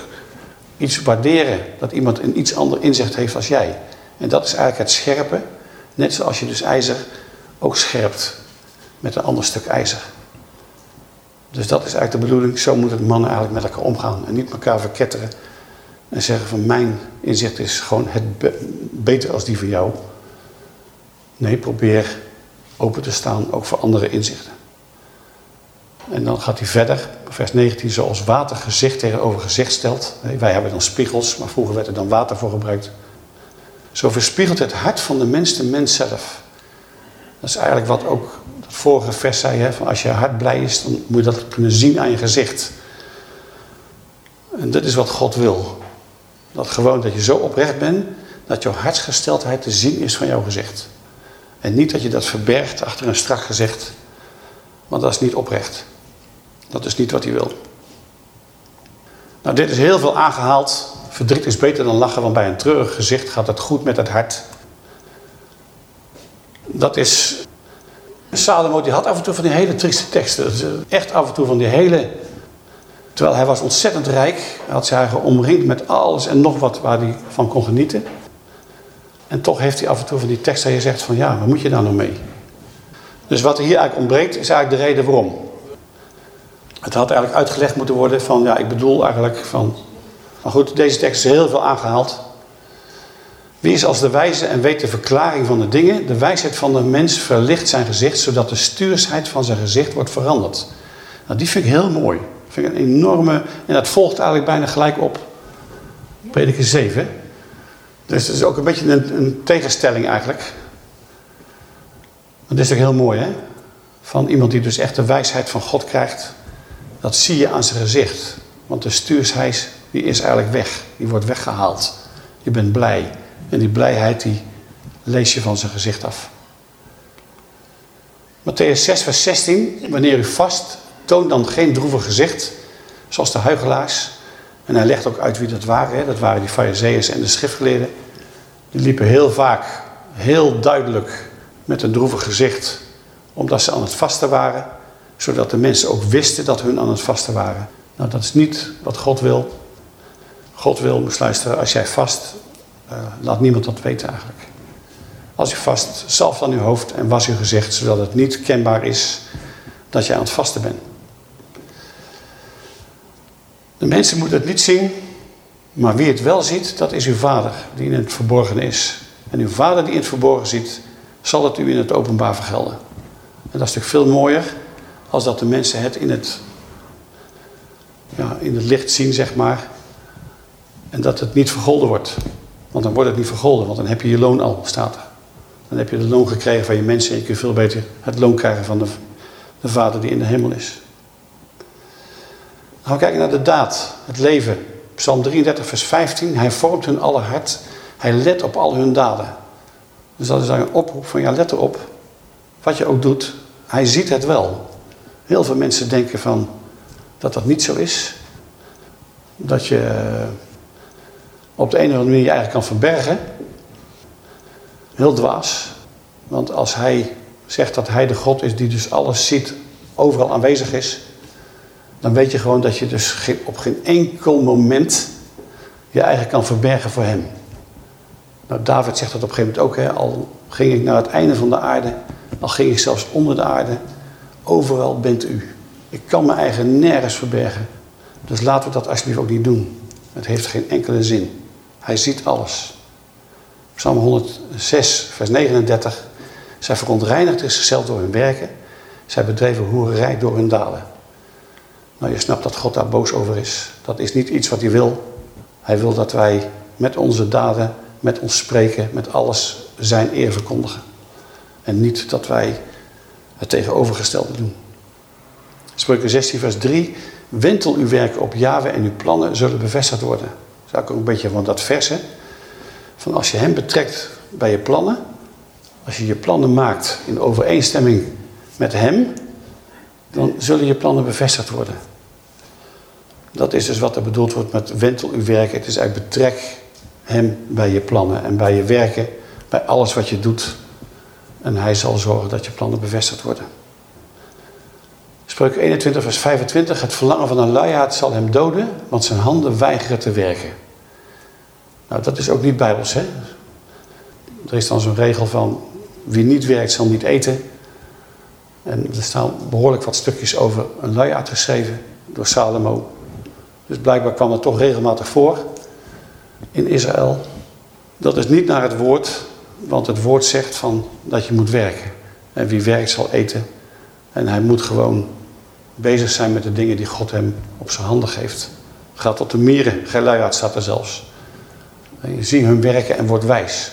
iets waarderen dat iemand een iets ander inzicht heeft als jij. En dat is eigenlijk het scherpen. Net zoals je dus ijzer ook scherpt met een ander stuk ijzer. Dus dat is eigenlijk de bedoeling. Zo moet het mannen eigenlijk met elkaar omgaan. En niet elkaar verketteren. En zeggen van mijn inzicht is gewoon het beter als die van jou. Nee, probeer open te staan ook voor andere inzichten. En dan gaat hij verder, vers 19, zoals water gezicht tegenover gezicht stelt. Wij hebben dan spiegels, maar vroeger werd er dan water voor gebruikt. Zo verspiegelt het hart van de mens de mens zelf. Dat is eigenlijk wat ook het vorige vers zei. Hè, van als je hart blij is, dan moet je dat kunnen zien aan je gezicht. En dat is wat God wil. Dat gewoon dat je zo oprecht bent, dat jouw hartsgesteldheid te zien is van jouw gezicht. En niet dat je dat verbergt achter een strak gezicht. Want dat is niet oprecht. Dat is niet wat hij wil. Nou, dit is heel veel aangehaald. Verdriet is beter dan lachen, want bij een treurig gezicht gaat het goed met het hart. Dat is... Salomo die had af en toe van die hele trieste teksten. Echt af en toe van die hele... Terwijl hij was ontzettend rijk. Hij had zich omringd met alles en nog wat waar hij van kon genieten. En toch heeft hij af en toe van die teksten waar je zegt van ja, wat moet je daar nou mee? Dus wat er hier eigenlijk ontbreekt is eigenlijk de reden waarom. Het had eigenlijk uitgelegd moeten worden van ja, ik bedoel eigenlijk van... Maar goed, deze tekst is heel veel aangehaald. Wie is als de wijze en weet de verklaring van de dingen? De wijsheid van de mens verlicht zijn gezicht, zodat de stuursheid van zijn gezicht wordt veranderd. Nou, die vind ik heel mooi. Vind ik een enorme... En dat volgt eigenlijk bijna gelijk op prediker 7. Dus het is ook een beetje een, een tegenstelling eigenlijk. Dat is ook heel mooi, hè? Van iemand die dus echt de wijsheid van God krijgt. Dat zie je aan zijn gezicht. Want de stuursheid die is eigenlijk weg. Die wordt weggehaald. Je bent blij. En die blijheid die lees je van zijn gezicht af. Matthäus 6 vers 16. Wanneer u vast, toon dan geen droevig gezicht. Zoals de huigelaars. En hij legt ook uit wie dat waren. Hè? Dat waren die fariseeërs en de schriftgeleerden. Die liepen heel vaak, heel duidelijk met een droevig gezicht. Omdat ze aan het vasten waren. Zodat de mensen ook wisten dat hun aan het vasten waren. Nou, dat is niet wat God wil. God wil, moest luisteren, als jij vast, uh, laat niemand dat weten eigenlijk. Als u vast, zalf dan uw hoofd en was uw gezicht, zodat het niet kenbaar is dat je aan het vasten bent. De mensen moeten het niet zien, maar wie het wel ziet, dat is uw vader, die in het verborgen is. En uw vader die in het verborgen ziet, zal het u in het openbaar vergelden. En dat is natuurlijk veel mooier als dat de mensen het in het, ja, in het licht zien, zeg maar. En dat het niet vergolden wordt. Want dan wordt het niet vergolden, want dan heb je je loon al, staat er. Dan heb je de loon gekregen van je mensen en je kunt veel beter het loon krijgen van de, de Vader die in de hemel is. Dan gaan we kijken naar de daad, het leven. Psalm 33, vers 15. Hij vormt hun alle hart. Hij let op al hun daden. Dus dat is dan een oproep van ja, let erop. Wat je ook doet, hij ziet het wel. Heel veel mensen denken van dat dat niet zo is. Dat je op de een of andere manier je eigenlijk kan verbergen. Heel dwaas. Want als hij zegt dat hij de God is die dus alles ziet, overal aanwezig is, dan weet je gewoon dat je dus op geen enkel moment je eigen kan verbergen voor hem. Nou, David zegt dat op een gegeven moment ook. Hè, al ging ik naar het einde van de aarde, al ging ik zelfs onder de aarde, overal bent u. Ik kan mijn eigen nergens verbergen. Dus laten we dat alsjeblieft ook niet doen. Het heeft geen enkele zin. Hij ziet alles. Psalm 106, vers 39. Zij verontreinigden zichzelf door hun werken. Zij bedreven hoererij door hun daden. Nou, je snapt dat God daar boos over is. Dat is niet iets wat hij wil. Hij wil dat wij met onze daden, met ons spreken, met alles zijn eer verkondigen. En niet dat wij het tegenovergestelde doen. Spreuken 16 vers 3. Wentel uw werk op Yahweh en uw plannen zullen bevestigd worden. Dat is ook een beetje van dat verse. Van als je hem betrekt bij je plannen. Als je je plannen maakt in overeenstemming met hem. Dan zullen je plannen bevestigd worden. Dat is dus wat er bedoeld wordt met wentel uw werk. Het is eigenlijk betrek hem bij je plannen en bij je werken. Bij alles wat je doet. En hij zal zorgen dat je plannen bevestigd worden. Spreuk 21 vers 25. Het verlangen van een luiaard zal hem doden, want zijn handen weigeren te werken. Nou, dat is ook niet bijbels, hè? Er is dan zo'n regel van, wie niet werkt zal niet eten. En er staan behoorlijk wat stukjes over een luiaard geschreven door Salomo. Dus blijkbaar kwam dat toch regelmatig voor in Israël. Dat is niet naar het woord, want het woord zegt van dat je moet werken. En wie werkt zal eten. En hij moet gewoon bezig zijn met de dingen die God hem op zijn handen geeft. Gaat tot de mieren, geen staat er zelfs. Je ziet hun werken en wordt wijs.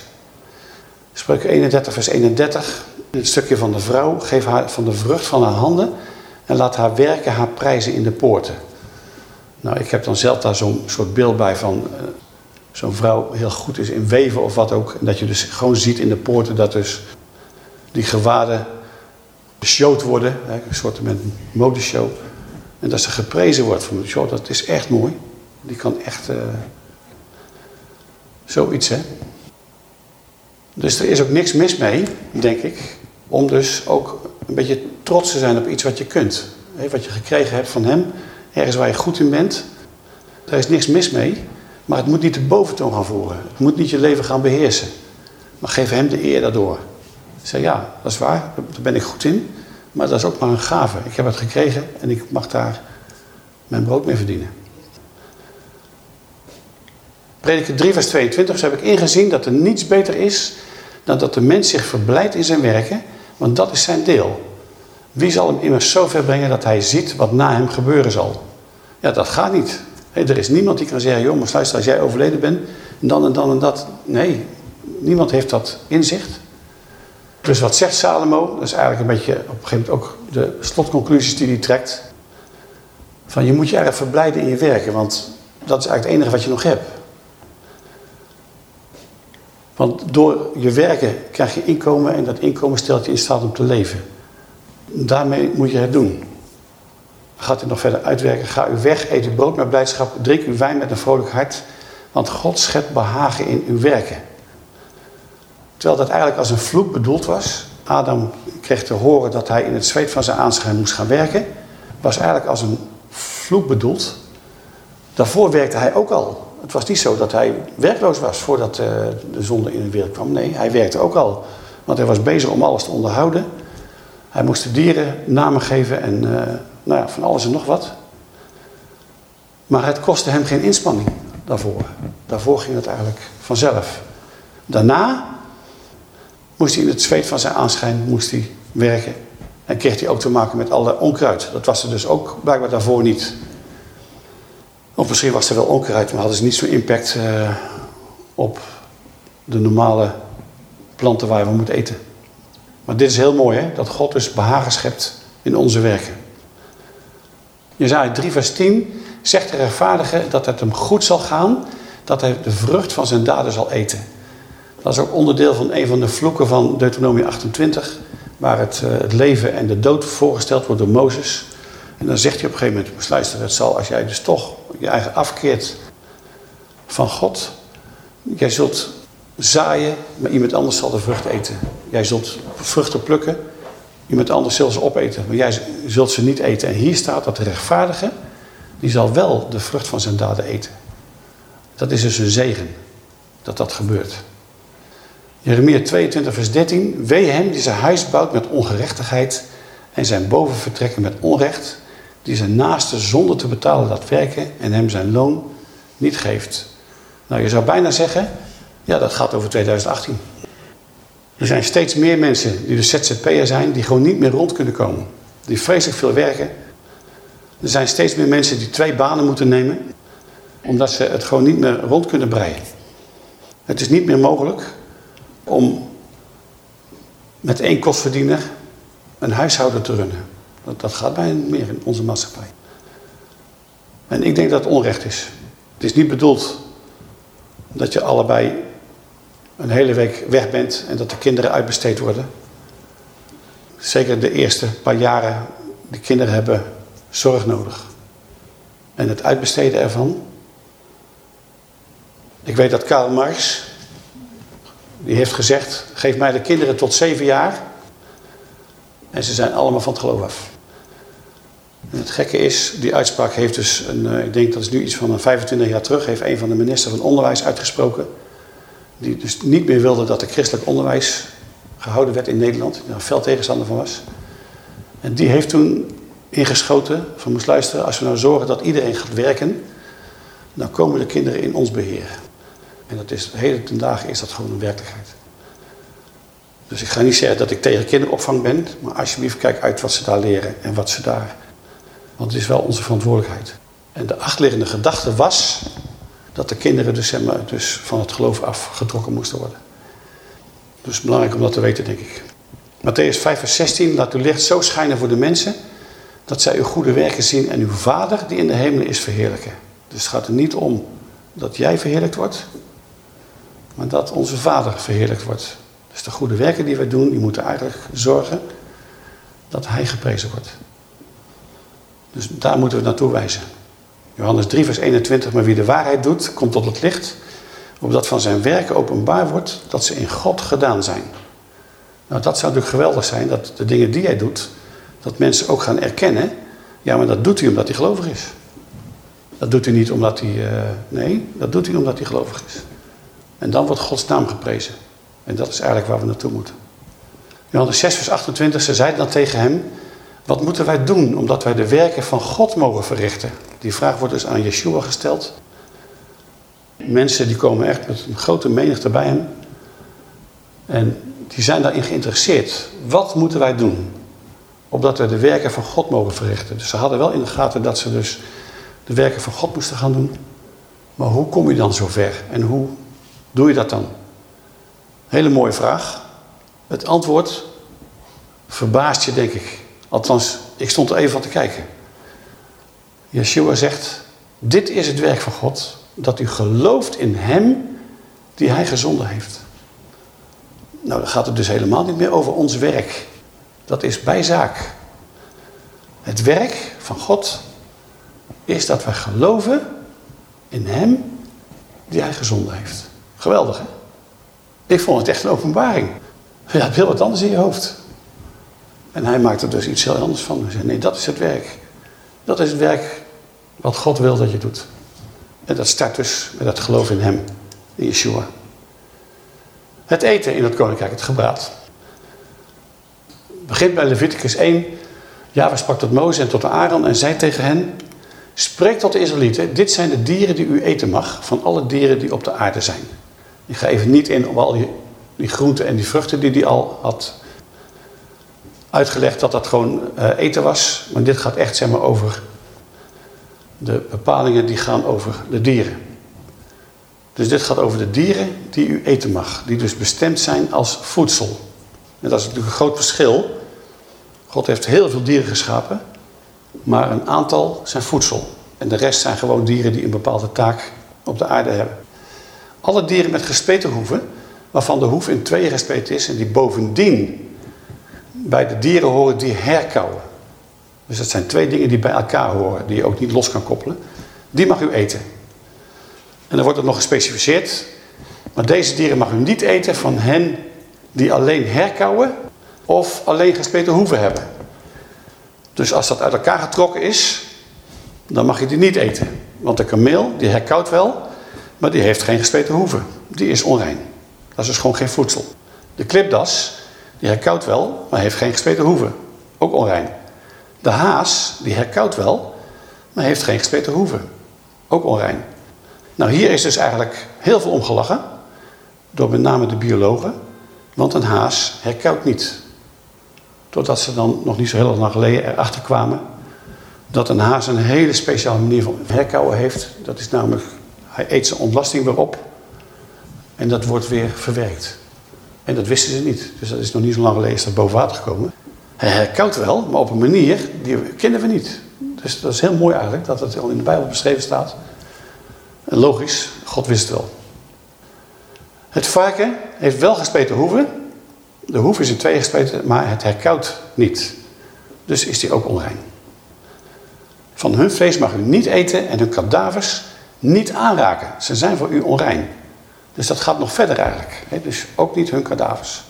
Spreuk 31 vers 31. In het stukje van de vrouw. Geef haar van de vrucht van haar handen. En laat haar werken haar prijzen in de poorten. Nou, ik heb dan zelf daar zo'n soort beeld bij van... Zo'n vrouw heel goed is in weven of wat ook. En dat je dus gewoon ziet in de poorten dat dus die gewaden geshowd worden. Een soort modeshow. En dat ze geprezen wordt van, show, dat is echt mooi. Die kan echt... Uh, zoiets, hè. Dus er is ook niks mis mee, denk ik. Om dus ook een beetje trots te zijn op iets wat je kunt. Wat je gekregen hebt van hem. Ergens waar je goed in bent. Daar is niks mis mee. Maar het moet niet de boventoon gaan voeren. Het moet niet je leven gaan beheersen. Maar geef hem de eer daardoor. Ik zei, ja, dat is waar. Daar ben ik goed in. Maar dat is ook maar een gave. Ik heb het gekregen en ik mag daar mijn brood mee verdienen. Prediker 3 vers 22. Zo heb ik ingezien dat er niets beter is dan dat de mens zich verblijdt in zijn werken. Want dat is zijn deel. Wie zal hem immers zover brengen dat hij ziet wat na hem gebeuren zal? Ja, dat gaat niet. Er is niemand die kan zeggen, jongens, luister, als jij overleden bent, dan en dan en dat. Nee, niemand heeft dat inzicht. Dus wat zegt Salomo? Dat is eigenlijk een beetje op een gegeven moment ook de slotconclusies die hij trekt. Van je moet je erg verblijden in je werken, want dat is eigenlijk het enige wat je nog hebt. Want door je werken krijg je inkomen en dat inkomen stelt je in staat om te leven. Daarmee moet je het doen. Gaat u nog verder uitwerken? Ga u weg, eet uw brood met blijdschap, drink uw wijn met een vrolijk hart. Want God schept behagen in uw werken. Terwijl dat eigenlijk als een vloek bedoeld was. Adam kreeg te horen dat hij in het zweet van zijn aanschijn moest gaan werken. Was eigenlijk als een vloek bedoeld. Daarvoor werkte hij ook al. Het was niet zo dat hij werkloos was voordat uh, de zonde in de wereld kwam. Nee, hij werkte ook al. Want hij was bezig om alles te onderhouden. Hij moest de dieren namen geven en uh, nou ja, van alles en nog wat. Maar het kostte hem geen inspanning daarvoor. Daarvoor ging het eigenlijk vanzelf. Daarna moest hij in het zweet van zijn aanschijn moest hij werken. En kreeg hij ook te maken met alle onkruid. Dat was er dus ook blijkbaar daarvoor niet. Of misschien was er wel onkruid, maar hadden ze niet zo'n impact uh, op de normale planten waar we moeten eten. Maar dit is heel mooi, hè? dat God dus behagen schept in onze werken. Jezaja 3 vers 10 zegt de rechtvaardige dat het hem goed zal gaan, dat hij de vrucht van zijn daden zal eten. Dat is ook onderdeel van een van de vloeken van Deuteronomie 28, waar het, uh, het leven en de dood voorgesteld wordt door Mozes. En dan zegt hij op een gegeven moment, luister, het zal als jij dus toch je eigen afkeert van God, jij zult zaaien, maar iemand anders zal de vrucht eten. Jij zult vruchten plukken, iemand anders zal ze opeten, maar jij zult ze niet eten. En hier staat dat de rechtvaardige, die zal wel de vrucht van zijn daden eten. Dat is dus een zegen, dat dat gebeurt. Jeremia 22 vers 13. Wee hem die zijn huis bouwt met ongerechtigheid en zijn bovenvertrekken met onrecht, die zijn naaste zonder te betalen laat werken en hem zijn loon niet geeft. Nou, je zou bijna zeggen, ja, dat gaat over 2018. Er zijn steeds meer mensen die de ZZP'er zijn, die gewoon niet meer rond kunnen komen. Die vreselijk veel werken. Er zijn steeds meer mensen die twee banen moeten nemen, omdat ze het gewoon niet meer rond kunnen breien. Het is niet meer mogelijk om met één kostverdiener een huishouden te runnen. Dat, dat gaat bijna niet meer in onze maatschappij. En ik denk dat het onrecht is. Het is niet bedoeld dat je allebei een hele week weg bent en dat de kinderen uitbesteed worden. Zeker de eerste paar jaren, de kinderen hebben zorg nodig. En het uitbesteden ervan. Ik weet dat Karl Marx, die heeft gezegd, geef mij de kinderen tot zeven jaar. En ze zijn allemaal van het geloof af. En het gekke is, die uitspraak heeft dus, een, eh, ik denk dat is nu iets van 25 jaar terug, heeft een van de ministers van Onderwijs uitgesproken. Die dus niet meer wilde dat er christelijk onderwijs gehouden werd in Nederland. Die er fel tegenstander van was. En die heeft toen ingeschoten van moest luisteren, als we nou zorgen dat iedereen gaat werken, dan komen de kinderen in ons beheer. En dat is, heden ten dagen is dat gewoon een werkelijkheid. Dus ik ga niet zeggen dat ik tegen kinderopvang ben, maar alsjeblieft kijk uit wat ze daar leren en wat ze daar... Want het is wel onze verantwoordelijkheid. En de achterliggende gedachte was dat de kinderen dus, dus van het geloof afgetrokken moesten worden. Dus belangrijk om dat te weten, denk ik. Matthäus 5 vers 16, laat uw licht zo schijnen voor de mensen, dat zij uw goede werken zien en uw Vader die in de hemelen is verheerlijken. Dus het gaat er niet om dat jij verheerlijkt wordt, maar dat onze Vader verheerlijkt wordt. Dus de goede werken die wij doen, die moeten eigenlijk zorgen dat Hij geprezen wordt. Dus daar moeten we naartoe wijzen. Johannes 3 vers 21, maar wie de waarheid doet, komt tot het licht, opdat van zijn werken openbaar wordt dat ze in God gedaan zijn. Nou, dat zou natuurlijk geweldig zijn, dat de dingen die hij doet, dat mensen ook gaan erkennen. Ja, maar dat doet hij omdat hij gelovig is. Dat doet hij niet omdat hij... Uh, nee, dat doet hij omdat hij gelovig is. En dan wordt Gods naam geprezen. En dat is eigenlijk waar we naartoe moeten. Johannes 6 vers 28, ze zeiden dan tegen hem... Wat moeten wij doen omdat wij de werken van God mogen verrichten? Die vraag wordt dus aan Yeshua gesteld. Mensen die komen echt met een grote menigte bij hem. En die zijn daarin geïnteresseerd. Wat moeten wij doen? Opdat we de werken van God mogen verrichten. Dus ze hadden wel in de gaten dat ze dus de werken van God moesten gaan doen. Maar hoe kom je dan zover? En hoe doe je dat dan? Hele mooie vraag. Het antwoord verbaast je, denk ik. Althans, ik stond er even van te kijken. Yeshua zegt, dit is het werk van God, dat u gelooft in hem die hij gezonden heeft. Nou, dan gaat het dus helemaal niet meer over ons werk. Dat is bijzaak. Het werk van God is dat wij geloven in hem die hij gezonden heeft. Geweldig, hè? Ik vond het echt een openbaring. Je hebt heel wat anders in je hoofd. En hij maakt er dus iets heel anders van. Hij zegt, nee, dat is het werk. Dat is het werk wat God wil dat je doet. En dat start dus met het geloof in hem, in Yeshua. Het eten in het koninkrijk, het gebraad. begint bij Leviticus 1. Ja, we sprak tot Mozes en tot Aaron en zei tegen hen... Spreek tot de Israëlieten, dit zijn de dieren die u eten mag... van alle dieren die op de aarde zijn. Ik ga even niet in op al die, groenten en die vruchten die hij al had uitgelegd... dat dat gewoon uh, eten was. Maar dit gaat echt zeg maar, over de bepalingen die gaan over de dieren. Dus dit gaat over de dieren die u eten mag. Die dus bestemd zijn als voedsel. En dat is natuurlijk een groot verschil. God heeft heel veel dieren geschapen. Maar een aantal zijn voedsel. En de rest zijn gewoon dieren die een bepaalde taak op de aarde hebben. Alle dieren met gespleten hoeven, waarvan de hoef in tweeën gespleten is... en die bovendien bij de dieren horen die herkauwen. Dus dat zijn twee dingen die bij elkaar horen, die je ook niet los kan koppelen. Die mag u eten. En dan wordt het nog gespecificeerd. Maar deze dieren mag u niet eten van hen die alleen herkauwen of alleen gespleten hoeven hebben. Dus als dat uit elkaar getrokken is, dan mag je die niet eten. Want de kameel, die herkauwt wel, maar die heeft geen gespleten hoeven. Die is onrein. Dat is dus gewoon geen voedsel. De klipdas, die herkauwt wel, maar heeft geen gespleten hoeven. Ook onrein. De haas, die herkauwt wel, maar heeft geen gespleten hoeven. Ook onrein. Nou, hier is dus eigenlijk heel veel omgelachen. Door met name de biologen. Want een haas herkauwt niet. Totdat ze dan nog niet zo heel lang geleden erachter kwamen. dat een haas een hele speciale manier van herkauwen heeft. Dat is namelijk, hij eet zijn ontlasting weer op en dat wordt weer verwerkt. En dat wisten ze niet. Dus dat is nog niet zo lang geleden is dat boven water gekomen. Hij herkauwt wel, maar op een manier die kennen we niet. Dus dat is heel mooi eigenlijk dat het al in de Bijbel beschreven staat. Logisch, God wist het wel. Het varken heeft wel gespleten hoeven. De hoef is in twee gespleten, maar het herkauwt niet. Dus is die ook onrein. Van hun vlees mag u niet eten en hun kadavers niet aanraken. Ze zijn voor u onrein. Dus dat gaat nog verder eigenlijk. Dus ook niet hun kadavers.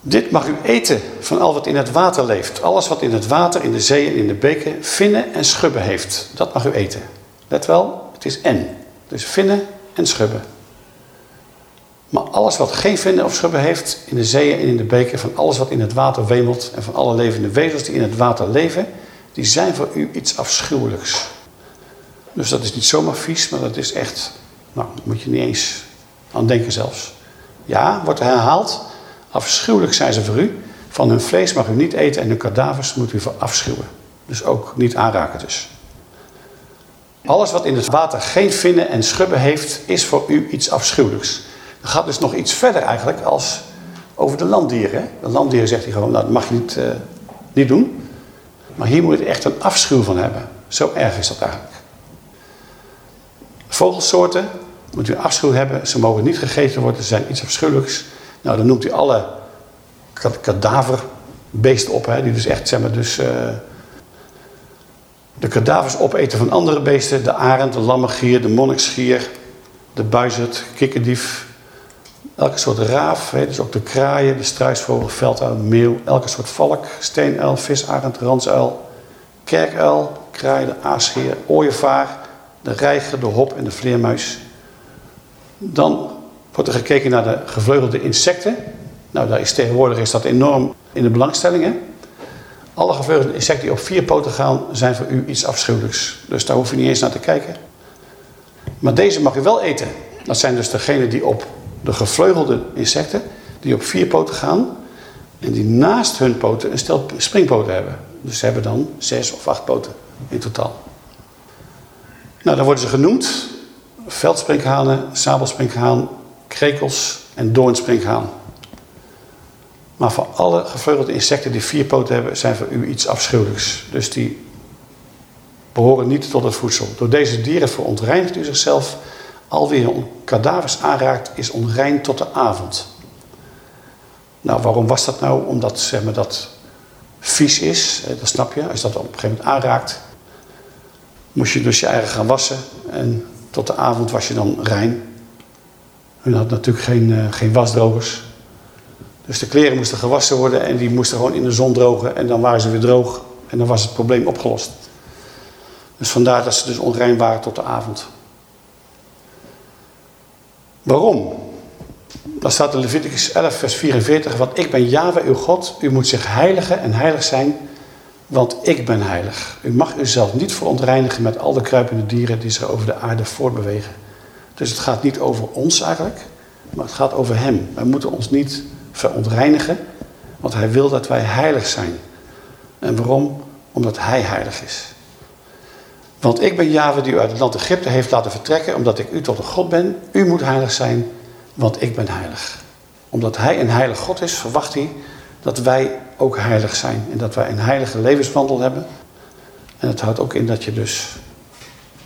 Dit mag u eten van al wat in het water leeft. Alles wat in het water, in de zee en in de beken vinnen en schubben heeft. Dat mag u eten. Let wel, het is en. Dus vinnen en schubben. Maar alles wat geen vinden of schubben heeft in de zeeën en in de beken, van alles wat in het water wemelt en van alle levende wezens die in het water leven, die zijn voor u iets afschuwelijks. Dus dat is niet zomaar vies, maar dat is echt, nou, moet je niet eens aan denken zelfs. Ja, wordt herhaald, afschuwelijk zijn ze voor u. Van hun vlees mag u niet eten en hun kadavers moet u verafschuwen. Dus ook niet aanraken dus. Alles wat in het water geen vinnen en schubben heeft, is voor u iets afschuwelijks. Dat gaat dus nog iets verder eigenlijk als over de landdieren. De landdieren zegt hij gewoon, nou dat mag je niet, uh, niet doen. Maar hier moet je echt een afschuw van hebben. Zo erg is dat eigenlijk. Vogelsoorten moet u afschuw hebben. Ze mogen niet gegeten worden. Ze zijn iets afschuwelijks. Nou, dan noemt u alle kadaverbeesten op. Hè, die dus echt, zeg maar, dus... Uh, de kadavers opeten van andere beesten. De arend, de lammergier, de monniksgier, de buizerd, kikkerdief. Elke soort raaf, hè, dus ook de kraaien, de struisvogel, velduil, meeuw. Elke soort valk, steenuil, visarend, ransuil, kerkuil, kraai, de aasgeer, ooievaar, de reiger, de hop en de vleermuis. Dan wordt er gekeken naar de gevleugelde insecten. Nou, daar is tegenwoordig is dat enorm in de belangstelling. Hè? Alle gevleugelde insecten die op vier poten gaan, zijn voor u iets afschuwelijks. Dus daar hoef je niet eens naar te kijken. Maar deze mag u wel eten. Dat zijn dus degenen die op de gevleugelde insecten, die op vier poten gaan. En die naast hun poten een stel springpoten hebben. Dus ze hebben dan zes of acht poten in totaal. Nou, dan worden ze genoemd veldsprinkhanen, sabelspringhaan, krekels en doornspringhaan. Maar voor alle gevleugelde insecten die vier poten hebben, zijn voor u iets afschuwelijks. Dus die behoren niet tot het voedsel. Door deze dieren verontreinigt u zichzelf. Alweer een kadavers aanraakt, is onrein tot de avond. Nou, waarom was dat nou? Omdat zeg maar, dat vies is, dat snap je. Als dat op een gegeven moment aanraakt, moest je dus je eigen gaan wassen. En tot de avond was je dan rein. Hun had natuurlijk geen, uh, geen wasdrogers. Dus de kleren moesten gewassen worden en die moesten gewoon in de zon drogen. En dan waren ze weer droog en dan was het probleem opgelost. Dus vandaar dat ze dus onrein waren tot de avond. Waarom? Dan staat in Leviticus 11 vers 44. Want ik ben Yahweh uw God. U moet zich heiligen en heilig zijn. Want ik ben heilig. U mag uzelf niet verontreinigen met al de kruipende dieren die zich over de aarde voortbewegen. Dus het gaat niet over ons eigenlijk. Maar het gaat over hem. Wij moeten ons niet verontreinigen. Want hij wil dat wij heilig zijn. En waarom? Omdat hij heilig is. Want ik ben Java die u uit het land Egypte heeft laten vertrekken, omdat ik u tot een God ben. U moet heilig zijn, want ik ben heilig. Omdat hij een heilig God is, verwacht hij dat wij ook heilig zijn. En dat wij een heilige levenswandel hebben. En het houdt ook in dat je dus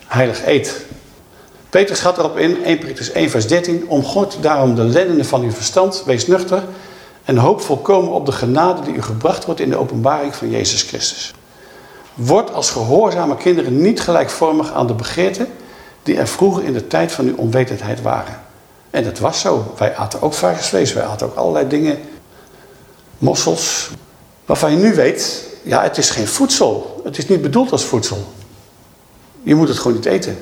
heilig eet. Petrus gaat erop in, 1 Petrus 1 vers 13. Om God daarom de lendenen van uw verstand, wees nuchter en hoop volkomen op de genade die u gebracht wordt in de openbaring van Jezus Christus. Word als gehoorzame kinderen niet gelijkvormig aan de begeerten die er vroeger in de tijd van uw onwetendheid waren. En dat was zo. Wij aten ook varkensvlees, wij aten ook allerlei dingen, mossels, waarvan je nu weet, ja het is geen voedsel. Het is niet bedoeld als voedsel. Je moet het gewoon niet eten.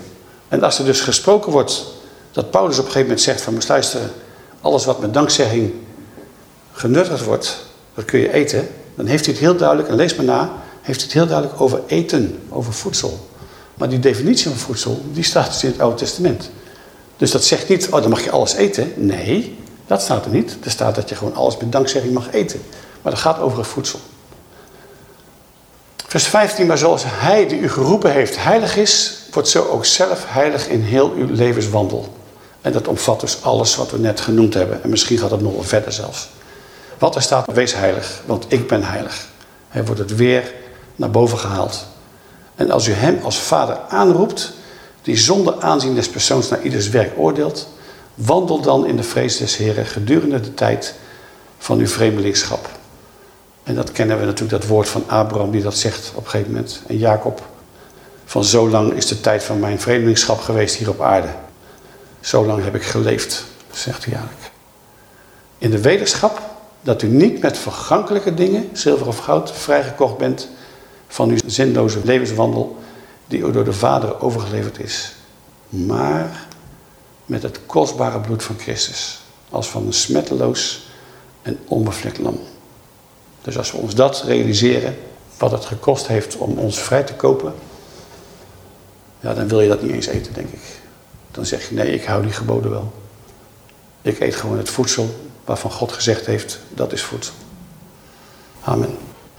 En als er dus gesproken wordt, dat Paulus op een gegeven moment zegt van, moest luisteren, alles wat met dankzegging genuttigd wordt, dat kun je eten. Dan heeft hij het heel duidelijk, en lees maar na, heeft het heel duidelijk over eten, over voedsel. Maar die definitie van voedsel, die staat dus in het Oude Testament. Dus dat zegt niet, oh dan mag je alles eten. Nee, dat staat er niet. Er staat dat je gewoon alles met dankzegging mag eten. Maar dat gaat over het voedsel. Vers 15, maar zoals hij die u geroepen heeft heilig is, wordt zo ook zelf heilig in heel uw levenswandel. En dat omvat dus alles wat we net genoemd hebben. En misschien gaat het nog wel verder zelfs. Wat er staat, wees heilig, want ik ben heilig. Hij wordt het weer naar boven gehaald. En als u hem als vader aanroept, die zonder aanzien des persoons naar ieders werk oordeelt, wandel dan in de vrees des Heren gedurende de tijd van uw vreemdelingschap. En dat kennen we natuurlijk, dat woord van Abraham die dat zegt op een gegeven moment. En Jacob, van zo lang is de tijd van mijn vreemdelingschap geweest hier op aarde. Zo lang heb ik geleefd, zegt hij. In de wetenschap dat u niet met vergankelijke dingen, zilver of goud, vrijgekocht bent van uw zinloze levenswandel die u door de Vader overgeleverd is. Maar met het kostbare bloed van Christus, als van een smetteloos en onbevlekt lam. Dus als we ons dat realiseren, wat het gekost heeft om ons vrij te kopen, ja, dan wil je dat niet eens eten, denk ik. Dan zeg je, nee, ik hou die geboden wel. Ik eet gewoon het voedsel waarvan God gezegd heeft, dat is voedsel. Amen.